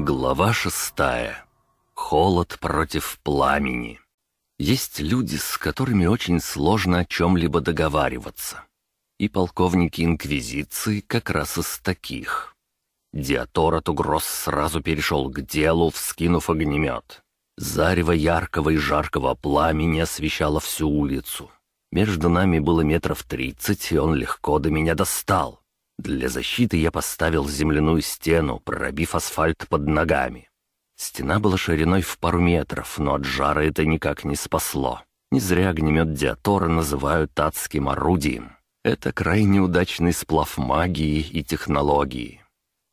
Глава шестая. Холод против пламени. Есть люди, с которыми очень сложно о чем-либо договариваться. И полковники Инквизиции как раз из таких. Диатор от угроз сразу перешел к делу, вскинув огнемет. Зарево яркого и жаркого пламени освещало всю улицу. Между нами было метров тридцать, и он легко до меня достал. Для защиты я поставил земляную стену, пробив асфальт под ногами. Стена была шириной в пару метров, но от жара это никак не спасло. Не зря огнемет Диатора называют адским орудием. Это крайне удачный сплав магии и технологии.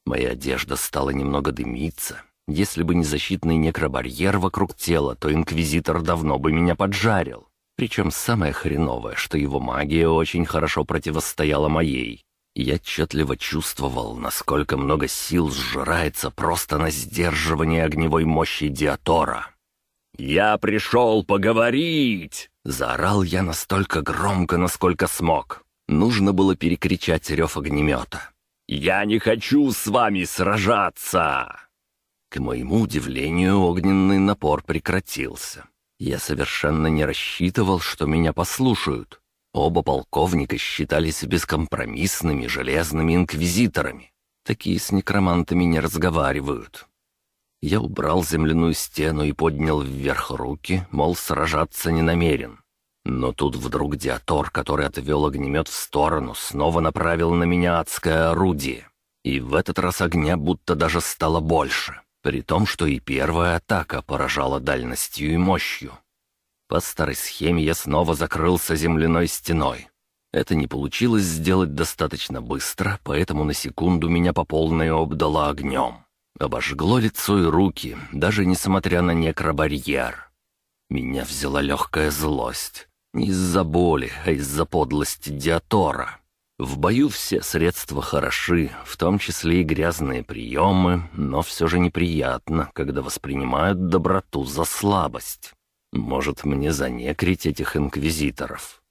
Моя одежда стала немного дымиться. Если бы не защитный некробарьер вокруг тела, то Инквизитор давно бы меня поджарил. Причем самое хреновое, что его магия очень хорошо противостояла моей. Я отчетливо чувствовал, насколько много сил сжирается просто на сдерживание огневой мощи Диатора. «Я пришел поговорить!» — заорал я настолько громко, насколько смог. Нужно было перекричать рев огнемета. «Я не хочу с вами сражаться!» К моему удивлению, огненный напор прекратился. Я совершенно не рассчитывал, что меня послушают. Оба полковника считались бескомпромиссными железными инквизиторами. Такие с некромантами не разговаривают. Я убрал земляную стену и поднял вверх руки, мол, сражаться не намерен. Но тут вдруг Диатор, который отвел огнемет в сторону, снова направил на меня адское орудие. И в этот раз огня будто даже стало больше, при том, что и первая атака поражала дальностью и мощью. По старой схеме я снова закрылся земляной стеной. Это не получилось сделать достаточно быстро, поэтому на секунду меня по полной обдало огнем. Обожгло лицо и руки, даже несмотря на некробарьер. Меня взяла легкая злость. Не из-за боли, а из-за подлости Диатора. В бою все средства хороши, в том числе и грязные приемы, но все же неприятно, когда воспринимают доброту за слабость. Может, мне занекрить этих инквизиторов?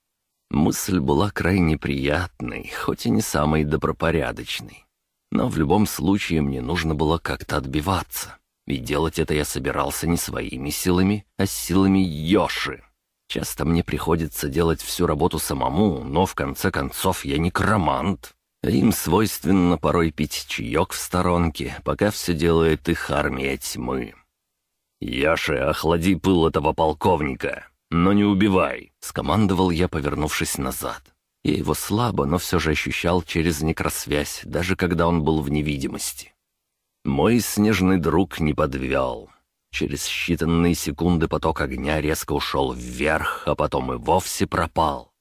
Мысль была крайне приятной, хоть и не самой добропорядочной. Но в любом случае мне нужно было как-то отбиваться. И делать это я собирался не своими силами, а силами Йоши. Часто мне приходится делать всю работу самому, но в конце концов я не кромант. Им свойственно порой пить чаек в сторонке, пока все делает их армия тьмы. «Яши, охлади пыл этого полковника, но не убивай», — скомандовал я, повернувшись назад. Я его слабо, но все же ощущал через некросвязь, даже когда он был в невидимости. Мой снежный друг не подвел. Через считанные секунды поток огня резко ушел вверх, а потом и вовсе пропал.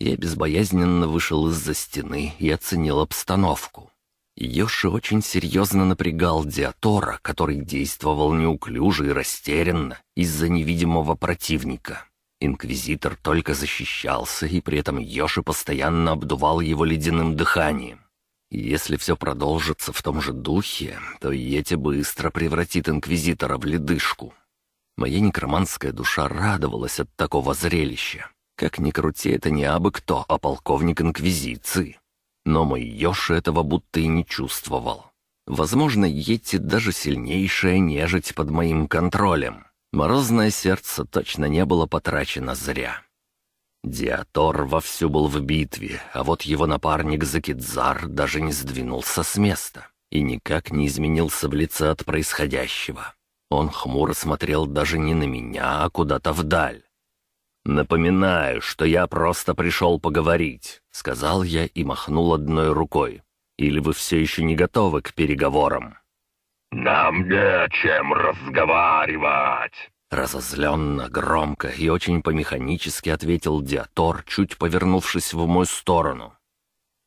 Я безбоязненно вышел из-за стены и оценил обстановку. Йоши очень серьезно напрягал Диатора, который действовал неуклюже и растерянно из-за невидимого противника. Инквизитор только защищался, и при этом Йоши постоянно обдувал его ледяным дыханием. Если все продолжится в том же духе, то Йети быстро превратит Инквизитора в ледышку. Моя некроманская душа радовалась от такого зрелища. Как ни крути, это не абы кто, а полковник Инквизиции. Но мой Йоши этого будто и не чувствовал. Возможно, Йети даже сильнейшая нежить под моим контролем. Морозное сердце точно не было потрачено зря. Диатор вовсю был в битве, а вот его напарник Закидзар даже не сдвинулся с места и никак не изменился в лице от происходящего. Он хмуро смотрел даже не на меня, а куда-то вдаль. «Напоминаю, что я просто пришел поговорить», — сказал я и махнул одной рукой. «Или вы все еще не готовы к переговорам?» «Нам не о чем разговаривать!» Разозленно, громко и очень по-механически ответил Диатор, чуть повернувшись в мою сторону.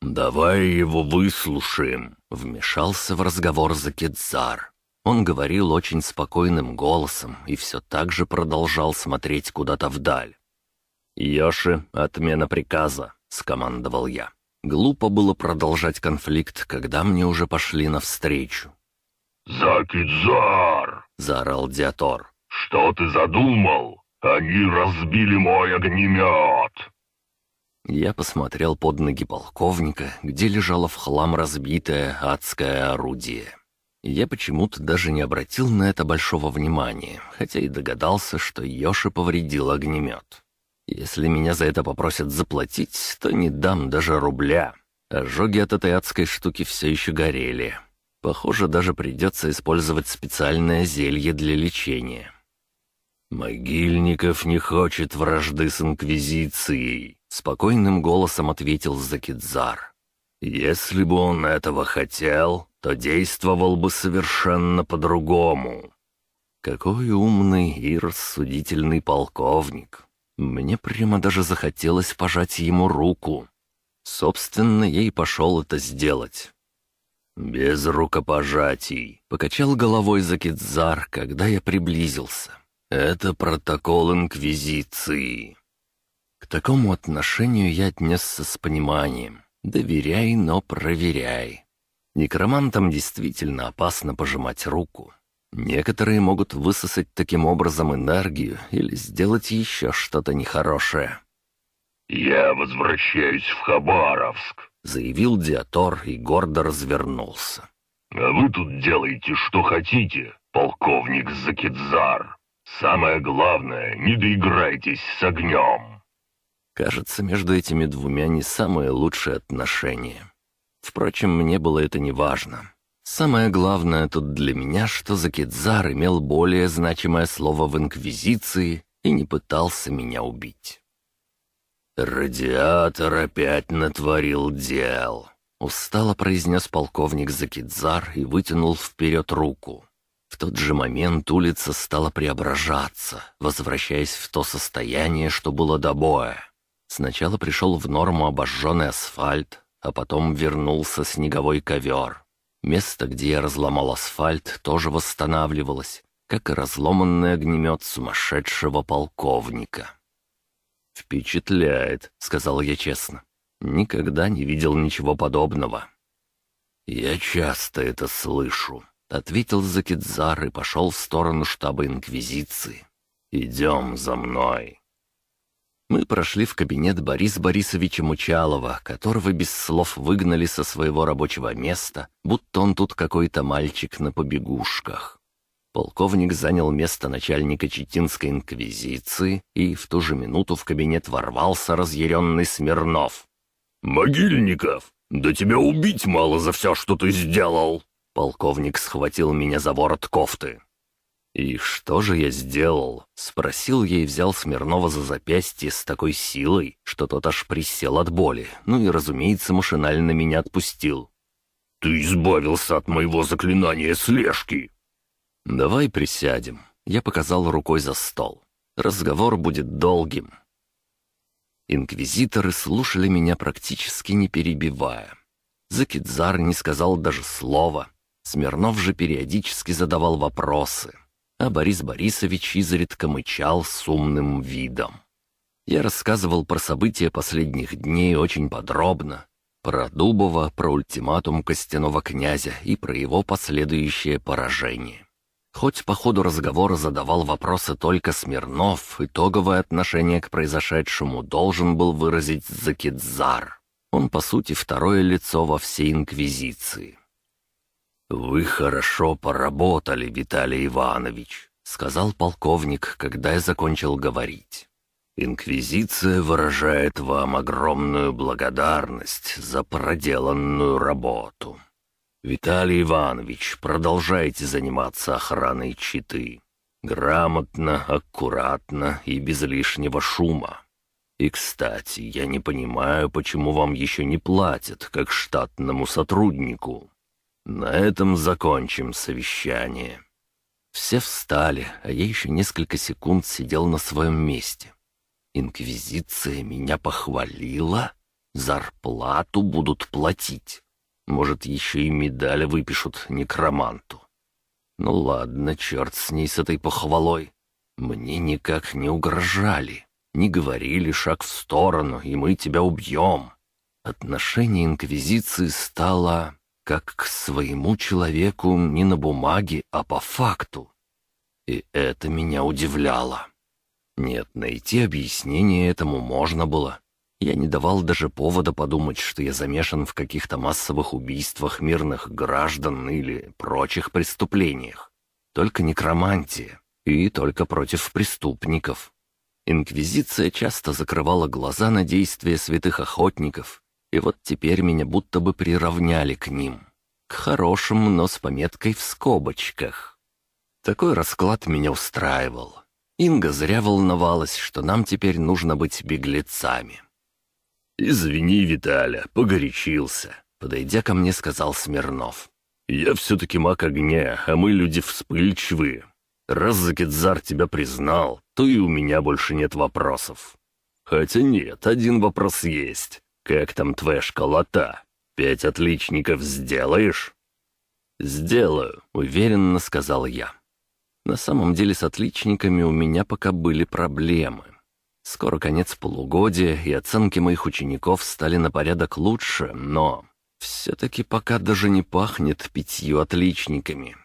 «Давай его выслушаем», — вмешался в разговор Закидзар. Он говорил очень спокойным голосом и все так же продолжал смотреть куда-то вдаль. «Йоши, отмена приказа», — скомандовал я. Глупо было продолжать конфликт, когда мне уже пошли навстречу. «Закидзар!» — заорал Диатор. «Что ты задумал? Они разбили мой огнемет!» Я посмотрел под ноги полковника, где лежало в хлам разбитое адское орудие. Я почему-то даже не обратил на это большого внимания, хотя и догадался, что Йоши повредил огнемет. Если меня за это попросят заплатить, то не дам даже рубля. Ожоги от этой адской штуки все еще горели. Похоже, даже придется использовать специальное зелье для лечения. «Могильников не хочет вражды с Инквизицией», — спокойным голосом ответил Закидзар. «Если бы он этого хотел, то действовал бы совершенно по-другому». Какой умный и рассудительный полковник. Мне прямо даже захотелось пожать ему руку. Собственно, я и пошел это сделать. «Без рукопожатий», — покачал головой Закидзар, когда я приблизился. «Это протокол Инквизиции». К такому отношению я отнесся с пониманием. Доверяй, но проверяй. Некромантам действительно опасно пожимать руку. Некоторые могут высосать таким образом энергию или сделать еще что-то нехорошее. «Я возвращаюсь в Хабаровск», заявил Диатор и гордо развернулся. «А вы тут делаете, что хотите, полковник Закидзар. Самое главное, не доиграйтесь с огнем». Кажется, между этими двумя не самые лучшие отношения. Впрочем, мне было это не важно. Самое главное тут для меня, что Закидзар имел более значимое слово в Инквизиции и не пытался меня убить. «Радиатор опять натворил дел», — устало произнес полковник Закидзар и вытянул вперед руку. В тот же момент улица стала преображаться, возвращаясь в то состояние, что было до боя. Сначала пришел в норму обожженный асфальт, а потом вернулся снеговой ковер. Место, где я разломал асфальт, тоже восстанавливалось, как и разломанный огнемет сумасшедшего полковника. «Впечатляет», — сказал я честно. «Никогда не видел ничего подобного». «Я часто это слышу», — ответил Закидзар и пошел в сторону штаба Инквизиции. «Идем за мной». Мы прошли в кабинет Бориса Борисовича Мучалова, которого без слов выгнали со своего рабочего места, будто он тут какой-то мальчик на побегушках. Полковник занял место начальника Читинской инквизиции, и в ту же минуту в кабинет ворвался разъяренный Смирнов. «Могильников, да тебя убить мало за все, что ты сделал!» Полковник схватил меня за ворот кофты. «И что же я сделал?» — спросил я и взял Смирнова за запястье с такой силой, что тот аж присел от боли, ну и, разумеется, машинально меня отпустил. «Ты избавился от моего заклинания слежки!» «Давай присядем». Я показал рукой за стол. Разговор будет долгим. Инквизиторы слушали меня практически не перебивая. Закидзар не сказал даже слова. Смирнов же периодически задавал вопросы, а Борис Борисович изредка мычал с умным видом. Я рассказывал про события последних дней очень подробно. Про Дубова, про ультиматум костяного князя и про его последующее поражение. Хоть по ходу разговора задавал вопросы только Смирнов, итоговое отношение к произошедшему должен был выразить Закидзар. Он, по сути, второе лицо во всей Инквизиции. «Вы хорошо поработали, Виталий Иванович», — сказал полковник, когда я закончил говорить. «Инквизиция выражает вам огромную благодарность за проделанную работу. «Виталий Иванович, продолжайте заниматься охраной читы. Грамотно, аккуратно и без лишнего шума. И, кстати, я не понимаю, почему вам еще не платят, как штатному сотруднику. На этом закончим совещание». Все встали, а я еще несколько секунд сидел на своем месте. Инквизиция меня похвалила? Зарплату будут платить. Может, еще и медаль выпишут некроманту. Ну ладно, черт с ней, с этой похвалой. Мне никак не угрожали. Не говорили шаг в сторону, и мы тебя убьем. Отношение Инквизиции стало как к своему человеку не на бумаге, а по факту. И это меня удивляло. Нет, найти объяснение этому можно было. Я не давал даже повода подумать, что я замешан в каких-то массовых убийствах мирных граждан или прочих преступлениях. Только некромантия и только против преступников. Инквизиция часто закрывала глаза на действия святых охотников, и вот теперь меня будто бы приравняли к ним. К хорошим, но с пометкой в скобочках. Такой расклад меня устраивал. Инга зря волновалась, что нам теперь нужно быть беглецами. «Извини, Виталя, погорячился», — подойдя ко мне, сказал Смирнов. «Я все-таки маг огня, а мы люди вспыльчивые. Раз Закидзар тебя признал, то и у меня больше нет вопросов. Хотя нет, один вопрос есть. Как там твоя школота? Пять отличников сделаешь?» «Сделаю», — уверенно сказал я. На самом деле с отличниками у меня пока были проблемы. Скоро конец полугодия, и оценки моих учеников стали на порядок лучше, но все-таки пока даже не пахнет пятью отличниками.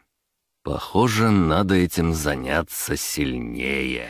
Похоже, надо этим заняться сильнее.